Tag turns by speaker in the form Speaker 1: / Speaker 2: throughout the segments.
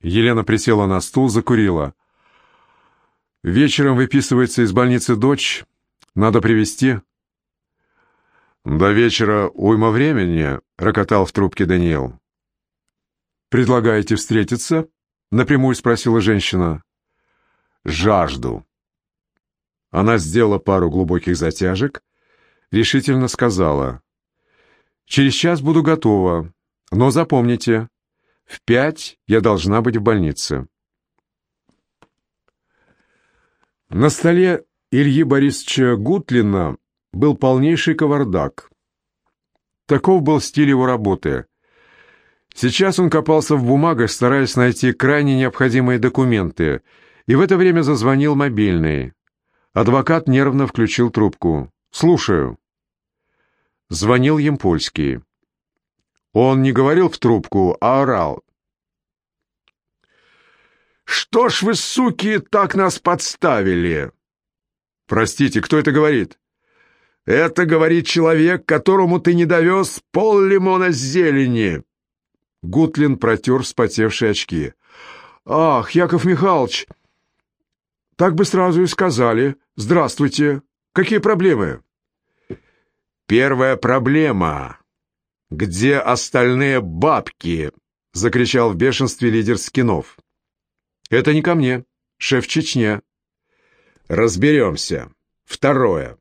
Speaker 1: Елена присела на стул, закурила. «Вечером выписывается из больницы дочь. Надо привезти». «До вечера уйма времени», — рокотал в трубке Даниил. «Предлагаете встретиться?» — напрямую спросила женщина. «Жажду». Она сделала пару глубоких затяжек, решительно сказала. «Через час буду готова, но запомните, в пять я должна быть в больнице». На столе Ильи Борисовича Гутлина был полнейший кавардак. Таков был стиль его работы. Сейчас он копался в бумагах, стараясь найти крайне необходимые документы, и в это время зазвонил мобильный. Адвокат нервно включил трубку. «Слушаю». Звонил Емпольский. Он не говорил в трубку, а орал. «Что ж вы, суки, так нас подставили?» «Простите, кто это говорит?» «Это говорит человек, которому ты не довез пол лимона с зелени». Гутлин протер вспотевшие очки. «Ах, Яков Михайлович, так бы сразу и сказали. Здравствуйте. Какие проблемы?» «Первая проблема. Где остальные бабки?» — закричал в бешенстве лидер Скинов. «Это не ко мне. Шеф Чечня». «Разберемся. Второе.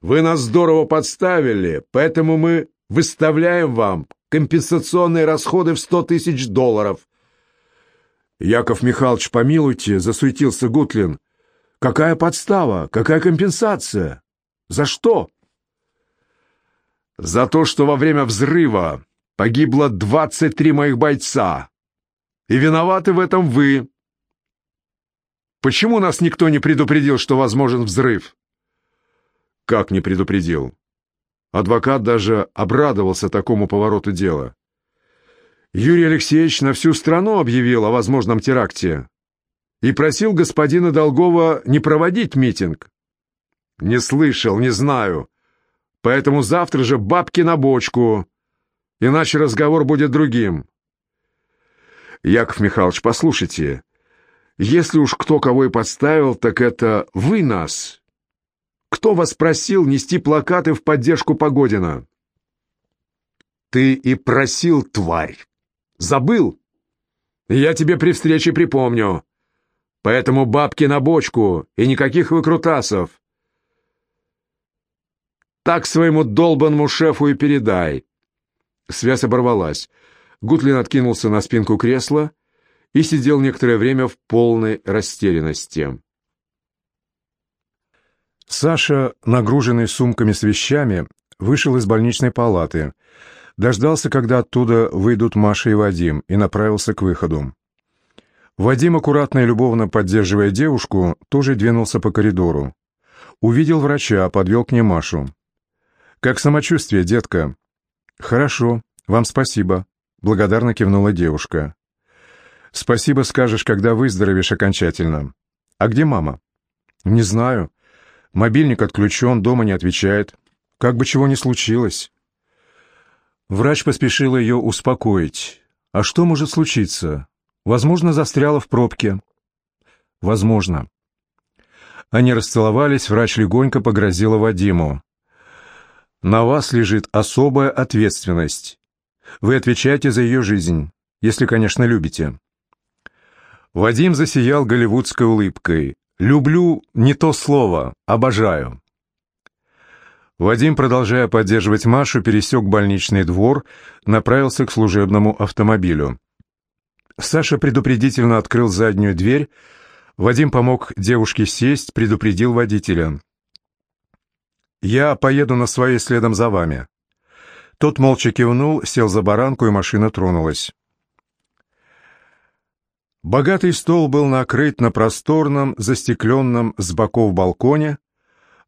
Speaker 1: Вы нас здорово подставили, поэтому мы выставляем вам компенсационные расходы в сто тысяч долларов». «Яков Михайлович, помилуйте», — засуетился Гутлин. «Какая подстава? Какая компенсация? За что?» «За то, что во время взрыва погибло двадцать три моих бойца. И виноваты в этом вы. Почему нас никто не предупредил, что возможен взрыв?» «Как не предупредил?» Адвокат даже обрадовался такому повороту дела. Юрий Алексеевич на всю страну объявил о возможном теракте и просил господина Долгова не проводить митинг. Не слышал, не знаю. Поэтому завтра же бабки на бочку, иначе разговор будет другим. Яков Михайлович, послушайте, если уж кто кого и подставил, так это вы нас. Кто вас просил нести плакаты в поддержку Погодина? Ты и просил, тварь. Забыл? Я тебе при встрече припомню. Поэтому бабки на бочку и никаких выкрутасов. Так своему долбанному шефу и передай. Связь оборвалась. Гутлин откинулся на спинку кресла и сидел некоторое время в полной растерянности. Саша, нагруженный сумками с вещами, вышел из больничной палаты, дождался, когда оттуда выйдут Маша и Вадим, и направился к выходу. Вадим, аккуратно и любовно поддерживая девушку, тоже двинулся по коридору. Увидел врача, подвел к ней Машу. «Как самочувствие, детка?» «Хорошо, вам спасибо», — благодарно кивнула девушка. «Спасибо скажешь, когда выздоровеешь окончательно. А где мама?» «Не знаю. Мобильник отключен, дома не отвечает. Как бы чего ни случилось». Врач поспешил ее успокоить. «А что может случиться? Возможно, застряла в пробке». «Возможно». Они расцеловались, врач легонько погрозила Вадиму. «На вас лежит особая ответственность. Вы отвечаете за ее жизнь, если, конечно, любите». Вадим засиял голливудской улыбкой. «Люблю не то слово, обожаю». Вадим, продолжая поддерживать Машу, пересек больничный двор, направился к служебному автомобилю. Саша предупредительно открыл заднюю дверь. Вадим помог девушке сесть, предупредил водителя. «Я поеду на своей следом за вами». Тот молча кивнул, сел за баранку, и машина тронулась. Богатый стол был накрыт на просторном, застекленном с боков балконе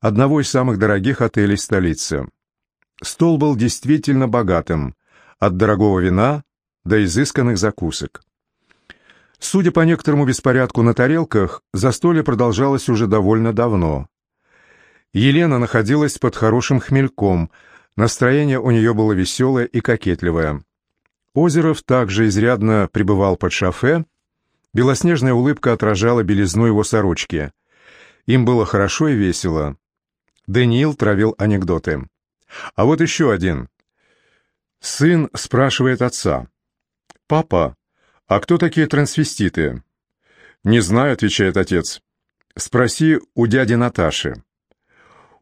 Speaker 1: одного из самых дорогих отелей столицы. Стол был действительно богатым, от дорогого вина до изысканных закусок. Судя по некоторому беспорядку на тарелках, застолье продолжалось уже довольно давно. Елена находилась под хорошим хмельком, настроение у нее было веселое и кокетливое. Озеров также изрядно пребывал под шофе, белоснежная улыбка отражала белизну его сорочки. Им было хорошо и весело. Даниил травил анекдоты. А вот еще один. Сын спрашивает отца. «Папа, а кто такие трансвеститы?» «Не знаю», — отвечает отец. «Спроси у дяди Наташи».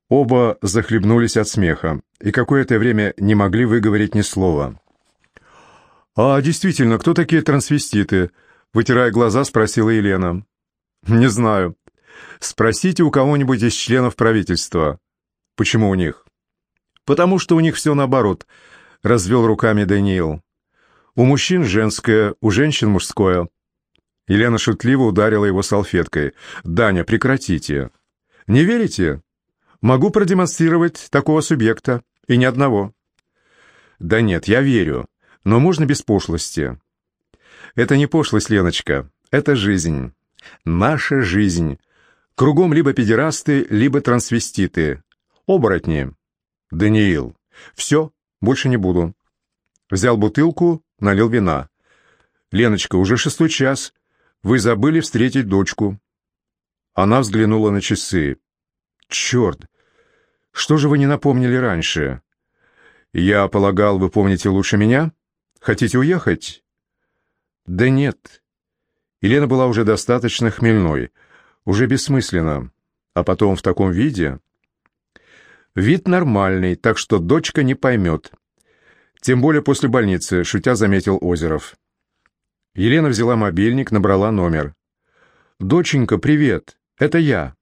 Speaker 1: Оба захлебнулись от смеха и какое-то время не могли выговорить ни слова. «А действительно, кто такие трансвеститы?» — вытирая глаза, спросила Елена. «Не знаю. Спросите у кого-нибудь из членов правительства. Почему у них?» «Потому что у них все наоборот», — развел руками Даниил. «У мужчин женское, у женщин мужское». Елена шутливо ударила его салфеткой. «Даня, прекратите». «Не верите? Могу продемонстрировать такого субъекта, и ни одного». «Да нет, я верю, но можно без пошлости». «Это не пошлость, Леночка, это жизнь. Наша жизнь. Кругом либо педерасты, либо трансвеститы. Оборотни. Даниил. Все, больше не буду. Взял бутылку, налил вина. Леночка, уже шестой час. Вы забыли встретить дочку. Она взглянула на часы. Черт! Что же вы не напомнили раньше? Я полагал, вы помните лучше меня? Хотите уехать? Да нет. Елена была уже достаточно хмельной. Уже бессмысленно. А потом в таком виде... Вид нормальный, так что дочка не поймет. Тем более после больницы, шутя заметил Озеров. Елена взяла мобильник, набрала номер. «Доченька, привет, это я».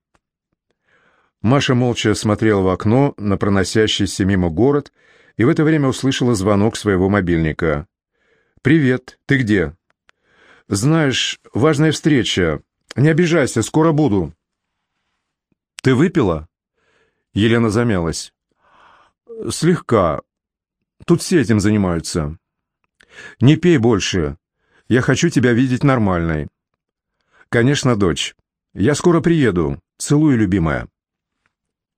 Speaker 1: Маша молча смотрела в окно на проносящийся мимо город и в это время услышала звонок своего мобильника. «Привет, ты где?» «Знаешь, важная встреча. Не обижайся, скоро буду». «Ты выпила?» Елена замялась. «Слегка. Тут все этим занимаются. Не пей больше. Я хочу тебя видеть нормальной». «Конечно, дочь. Я скоро приеду. Целую, любимая».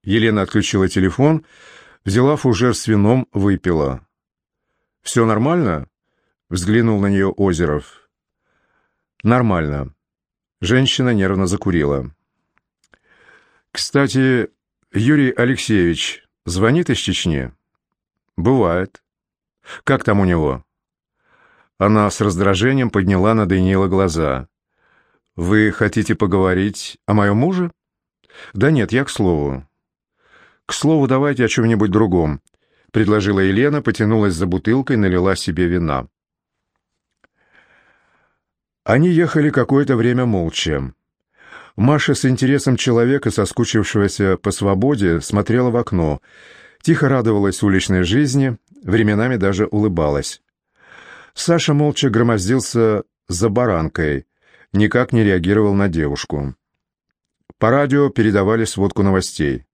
Speaker 1: Елена отключила телефон, взяла фужер с вином, выпила. «Все нормально?» — взглянул на нее Озеров. «Нормально». Женщина нервно закурила. «Кстати, Юрий Алексеевич звонит из Чечни? Бывает. Как там у него? Она с раздражением подняла на Даниила глаза. Вы хотите поговорить о моем муже? Да нет, я к слову. К слову, давайте о чем-нибудь другом, предложила Елена, потянулась за бутылкой, налила себе вина. Они ехали какое-то время молча. Маша с интересом человека, соскучившегося по свободе, смотрела в окно, тихо радовалась уличной жизни, временами даже улыбалась. Саша молча громоздился за баранкой, никак не реагировал на девушку. По радио передавали сводку новостей.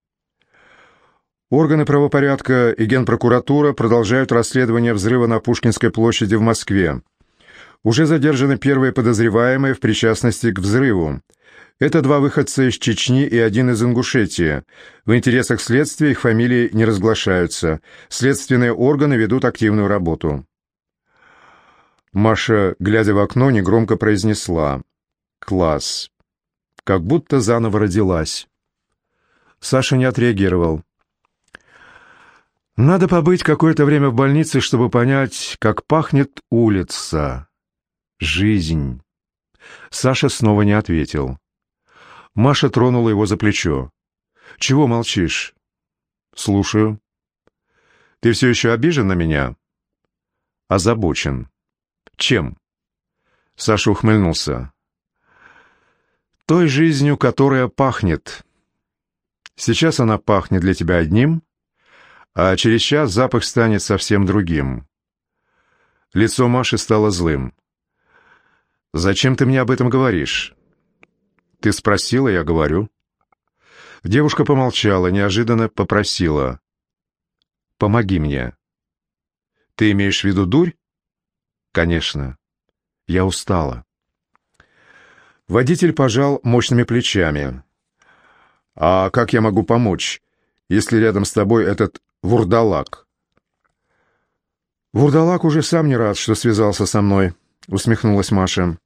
Speaker 1: Органы правопорядка и Генпрокуратура продолжают расследование взрыва на Пушкинской площади в Москве. Уже задержаны первые подозреваемые в причастности к взрыву. Это два выходца из Чечни и один из Ингушетии. В интересах следствия их фамилии не разглашаются. Следственные органы ведут активную работу. Маша, глядя в окно, негромко произнесла. «Класс!» Как будто заново родилась. Саша не отреагировал. «Надо побыть какое-то время в больнице, чтобы понять, как пахнет улица. Жизнь». Саша снова не ответил. Маша тронула его за плечо. «Чего молчишь?» «Слушаю». «Ты все еще обижен на меня?» «Озабочен». «Чем?» Саша ухмыльнулся. «Той жизнью, которая пахнет. Сейчас она пахнет для тебя одним, а через час запах станет совсем другим». Лицо Маши стало злым. «Зачем ты мне об этом говоришь?» «Ты спросила, я говорю». Девушка помолчала, неожиданно попросила. «Помоги мне». «Ты имеешь в виду дурь?» «Конечно. Я устала». Водитель пожал мощными плечами. «А как я могу помочь, если рядом с тобой этот вурдалак?» «Вурдалак уже сам не рад, что связался со мной», — усмехнулась Маша.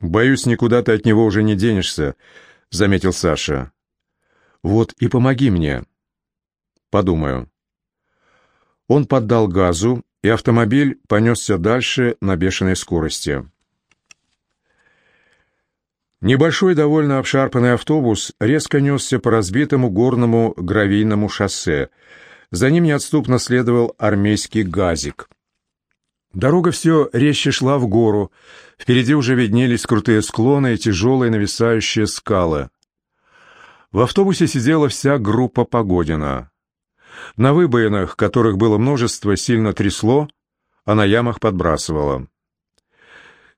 Speaker 1: «Боюсь, никуда ты от него уже не денешься», — заметил Саша. «Вот и помоги мне». «Подумаю». Он поддал газу, и автомобиль понесся дальше на бешеной скорости. Небольшой, довольно обшарпанный автобус резко несся по разбитому горному гравийному шоссе. За ним неотступно следовал армейский газик. Дорога все резче шла в гору. Впереди уже виднелись крутые склоны и тяжелые нависающие скалы. В автобусе сидела вся группа Погодина. На выбоинах, которых было множество, сильно трясло, а на ямах подбрасывало.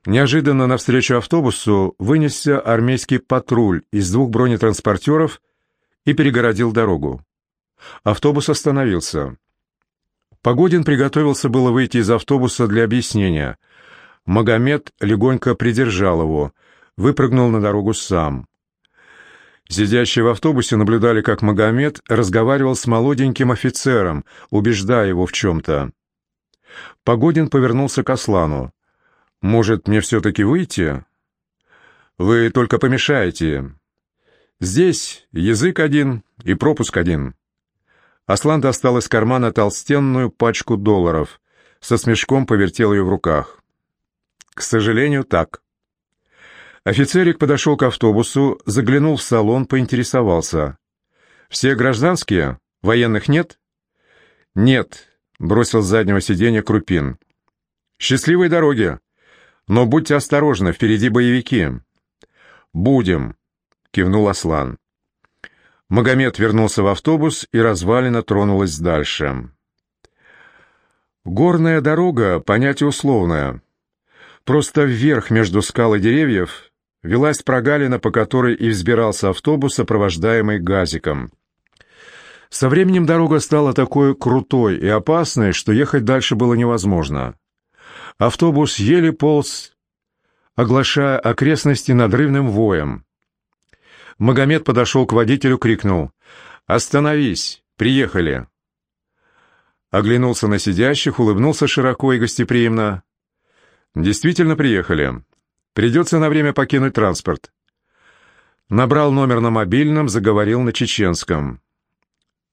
Speaker 1: Неожиданно навстречу автобусу вынесся армейский патруль из двух бронетранспортеров и перегородил дорогу. Автобус остановился. Погодин приготовился было выйти из автобуса для объяснения. Магомед легонько придержал его, выпрыгнул на дорогу сам. Сидящие в автобусе наблюдали, как Магомед разговаривал с молоденьким офицером, убеждая его в чем-то. Погодин повернулся к Аслану. «Может, мне все-таки выйти?» «Вы только помешаете. Здесь язык один и пропуск один». Аслан достал из кармана толстенную пачку долларов. Со смешком повертел ее в руках. «К сожалению, так». Офицерик подошел к автобусу, заглянул в салон, поинтересовался. «Все гражданские? Военных нет?» «Нет», — бросил с заднего сиденья Крупин. «Счастливой дороги! Но будьте осторожны, впереди боевики». «Будем», — кивнул Аслан. Магомед вернулся в автобус, и развалина тронулась дальше. Горная дорога — понятие условное. Просто вверх между скал и деревьев велась прогалина, по которой и взбирался автобус, сопровождаемый газиком. Со временем дорога стала такой крутой и опасной, что ехать дальше было невозможно. Автобус еле полз, оглашая окрестности надрывным воем. Магомед подошел к водителю, крикнул «Остановись! Приехали!» Оглянулся на сидящих, улыбнулся широко и гостеприимно. «Действительно приехали. Придется на время покинуть транспорт». Набрал номер на мобильном, заговорил на чеченском.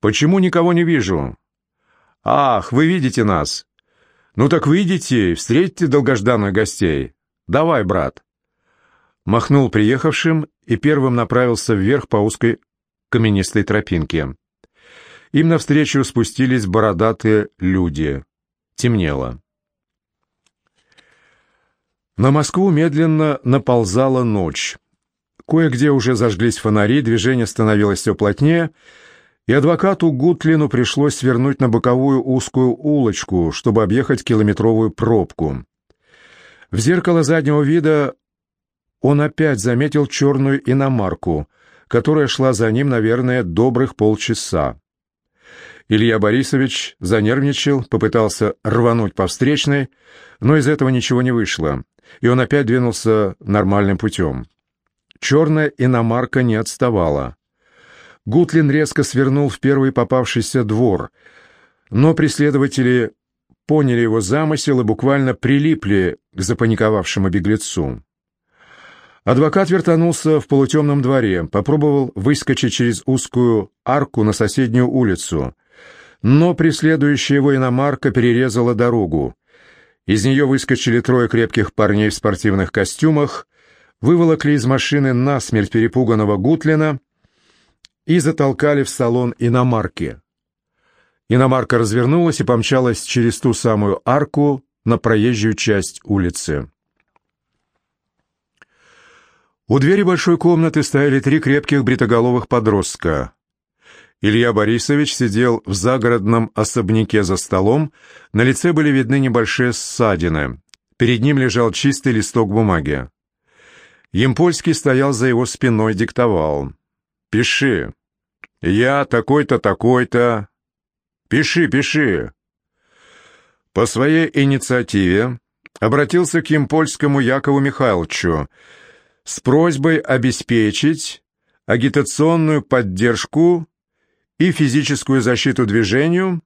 Speaker 1: «Почему никого не вижу?» «Ах, вы видите нас!» «Ну так выйдите, встретьте долгожданных гостей. Давай, брат!» Махнул приехавшим и первым направился вверх по узкой каменистой тропинке. Им навстречу спустились бородатые люди. Темнело. На Москву медленно наползала ночь. Кое-где уже зажглись фонари, движение становилось все плотнее, и адвокату Гутлину пришлось свернуть на боковую узкую улочку, чтобы объехать километровую пробку. В зеркало заднего вида он опять заметил черную иномарку, которая шла за ним, наверное, добрых полчаса. Илья Борисович занервничал, попытался рвануть по встречной, но из этого ничего не вышло, и он опять двинулся нормальным путем. Черная иномарка не отставала. Гутлин резко свернул в первый попавшийся двор, но преследователи поняли его замысел и буквально прилипли к запаниковавшему беглецу. Адвокат вертанулся в полутемном дворе, попробовал выскочить через узкую арку на соседнюю улицу, но преследующая его иномарка перерезала дорогу. Из нее выскочили трое крепких парней в спортивных костюмах, выволокли из машины насмерть перепуганного Гутлина и затолкали в салон иномарки. Иномарка развернулась и помчалась через ту самую арку на проезжую часть улицы. У двери большой комнаты стояли три крепких бритоголовых подростка. Илья Борисович сидел в загородном особняке за столом, на лице были видны небольшие ссадины. Перед ним лежал чистый листок бумаги. Емпольский стоял за его спиной, диктовал. «Пиши. Я такой-то, такой-то. Пиши, пиши». По своей инициативе обратился к Емпольскому Якову Михайловичу, с просьбой обеспечить агитационную поддержку и физическую защиту движению,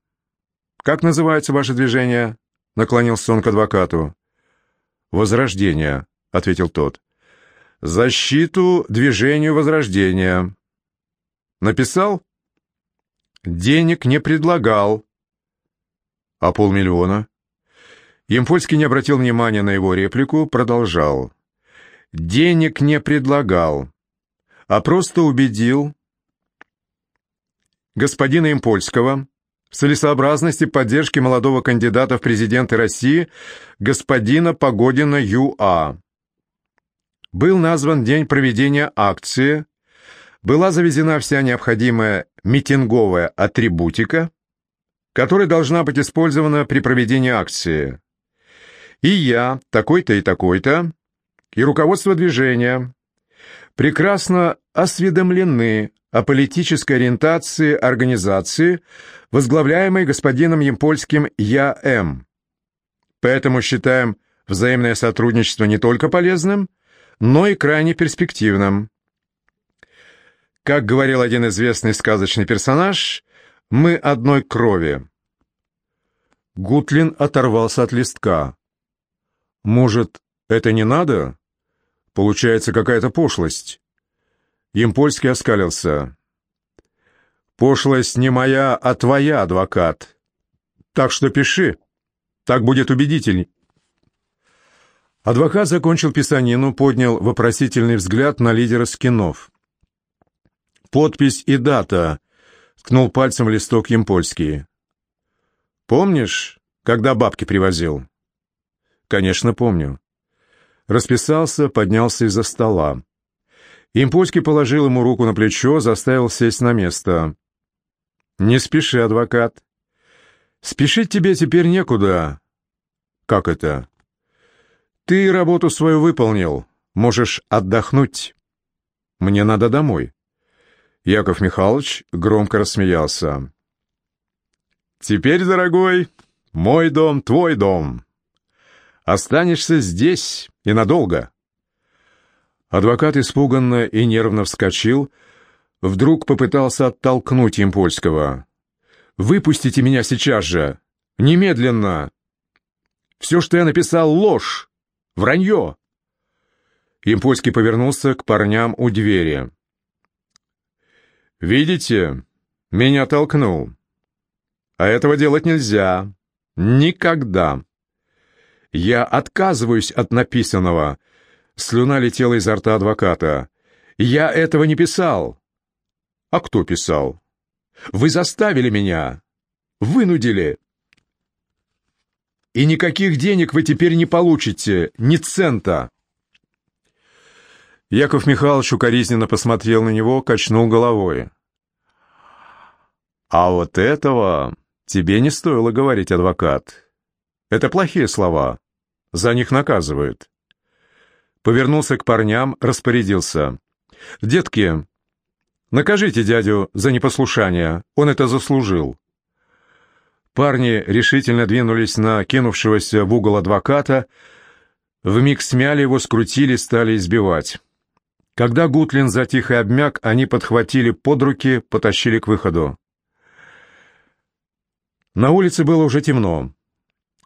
Speaker 1: как называется ваше движение?» — наклонился он к адвокату. «Возрождение», — ответил тот. «Защиту движению Возрождения». «Написал?» «Денег не предлагал». «А полмиллиона?» Емпольский не обратил внимания на его реплику, продолжал. «Денег не предлагал, а просто убедил господина Импольского в целесообразности поддержки молодого кандидата в президенты России господина Погодина Ю.А. Был назван день проведения акции, была завезена вся необходимая митинговая атрибутика, которая должна быть использована при проведении акции. И я, такой-то и такой-то, и руководство движения прекрасно осведомлены о политической ориентации организации, возглавляемой господином Емпольским Я.М. Поэтому считаем взаимное сотрудничество не только полезным, но и крайне перспективным. Как говорил один известный сказочный персонаж, мы одной крови. Гутлин оторвался от листка. «Может, это не надо? Получается какая-то пошлость». Емпольский оскалился. «Пошлость не моя, а твоя, адвокат. Так что пиши. Так будет убедительней». Адвокат закончил писанину, поднял вопросительный взгляд на лидера скинов. «Подпись и дата», — ткнул пальцем в листок Емпольский. «Помнишь, когда бабки привозил?» «Конечно, помню». Расписался, поднялся из-за стола. Импольский положил ему руку на плечо, заставил сесть на место. «Не спеши, адвокат. Спешить тебе теперь некуда». «Как это?» «Ты работу свою выполнил. Можешь отдохнуть. Мне надо домой». Яков Михайлович громко рассмеялся. «Теперь, дорогой, мой дом, твой дом. Останешься здесь и надолго». Адвокат испуганно и нервно вскочил, вдруг попытался оттолкнуть Импольского. «Выпустите меня сейчас же! Немедленно! Все, что я написал, ложь! Вранье!» Импольский повернулся к парням у двери. «Видите, меня толкнул. А этого делать нельзя. Никогда. Я отказываюсь от написанного, Слюна летела изо рта адвоката. «Я этого не писал». «А кто писал?» «Вы заставили меня! Вынудили!» «И никаких денег вы теперь не получите, ни цента!» Яков Михайлович укоризненно посмотрел на него, качнул головой. «А вот этого тебе не стоило говорить, адвокат. Это плохие слова. За них наказывают повернулся к парням, распорядился. «Детки, накажите дядю за непослушание, он это заслужил». Парни решительно двинулись на кинувшегося в угол адвоката, вмиг смяли его, скрутили, стали избивать. Когда Гутлин затих и обмяк, они подхватили под руки, потащили к выходу. На улице было уже темно.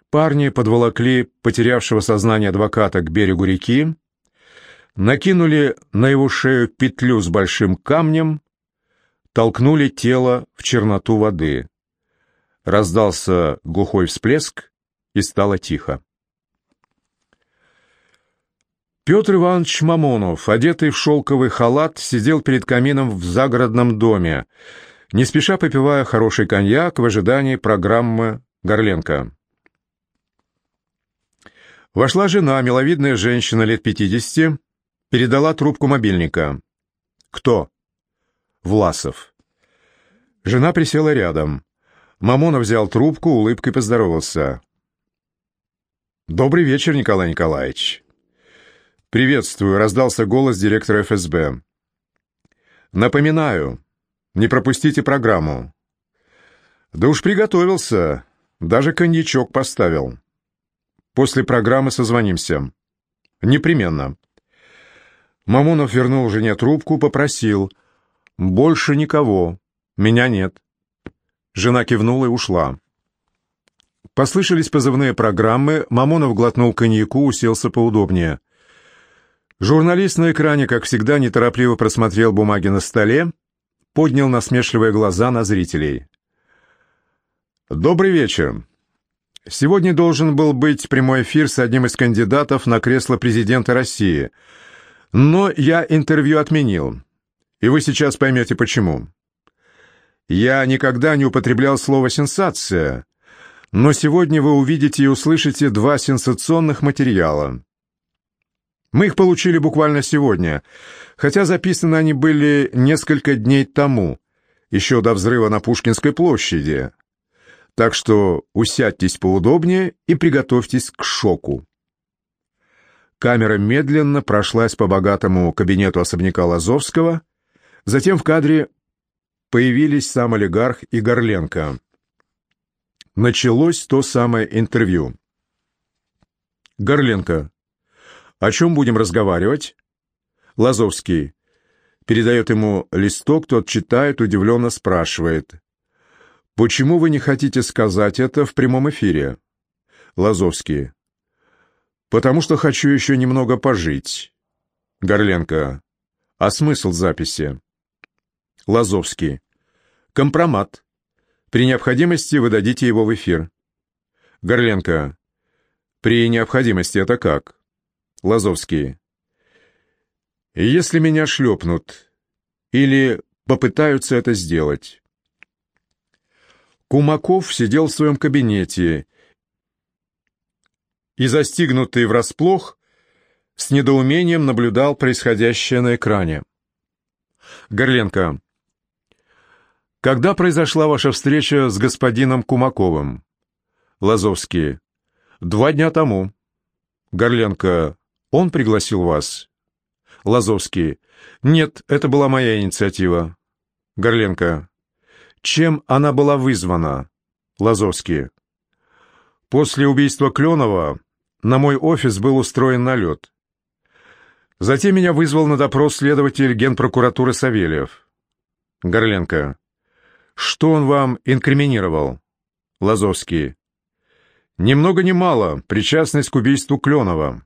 Speaker 1: Парни подволокли потерявшего сознание адвоката к берегу реки, накинули на его шею петлю с большим камнем, толкнули тело в черноту воды. Раздался глухой всплеск, и стало тихо. Петр Иванович Мамонов, одетый в шелковый халат, сидел перед камином в загородном доме, не спеша попивая хороший коньяк в ожидании программы Горленко. Вошла жена, миловидная женщина лет пятидесяти, Передала трубку мобильника. «Кто?» «Власов». Жена присела рядом. Мамонов взял трубку, улыбкой поздоровался. «Добрый вечер, Николай Николаевич». «Приветствую», — раздался голос директора ФСБ. «Напоминаю, не пропустите программу». «Да уж приготовился, даже коньячок поставил. После программы созвонимся». «Непременно». Мамонов вернул жене трубку, попросил. «Больше никого. Меня нет». Жена кивнула и ушла. Послышались позывные программы, Мамонов глотнул коньяку, уселся поудобнее. Журналист на экране, как всегда, неторопливо просмотрел бумаги на столе, поднял насмешливые глаза на зрителей. «Добрый вечер. Сегодня должен был быть прямой эфир с одним из кандидатов на кресло президента России, но я интервью отменил, и вы сейчас поймете почему. Я никогда не употреблял слово «сенсация», но сегодня вы увидите и услышите два сенсационных материала. Мы их получили буквально сегодня, хотя записаны они были несколько дней тому, еще до взрыва на Пушкинской площади. Так что усядьтесь поудобнее и приготовьтесь к шоку. Камера медленно прошлась по богатому кабинету особняка Лазовского, затем в кадре появились сам олигарх и Горленко. Началось то самое интервью. Горленко. О чем будем разговаривать? Лазовский. Передает ему листок, тот читает, удивленно спрашивает. «Почему вы не хотите сказать это в прямом эфире?» Лазовский. «Потому что хочу еще немного пожить». Горленко. «А смысл записи?» Лазовский. «Компромат. При необходимости вы дадите его в эфир. Горленко. При необходимости это как? Лазовский. Если меня шлепнут или попытаются это сделать. Кумаков сидел в своем кабинете и, застигнутый врасплох, с недоумением наблюдал происходящее на экране. Горленко. Когда произошла ваша встреча с господином Кумаковым? Лазовский. Два дня тому. Горленко. Он пригласил вас? Лазовский. Нет, это была моя инициатива. Горленко. Чем она была вызвана? Лазовский. После убийства Кленова на мой офис был устроен налет. Затем меня вызвал на допрос следователь генпрокуратуры Савельев. Горленко. Что он вам инкриминировал? Лазовский. Ни много мало, причастность к убийству Кленова.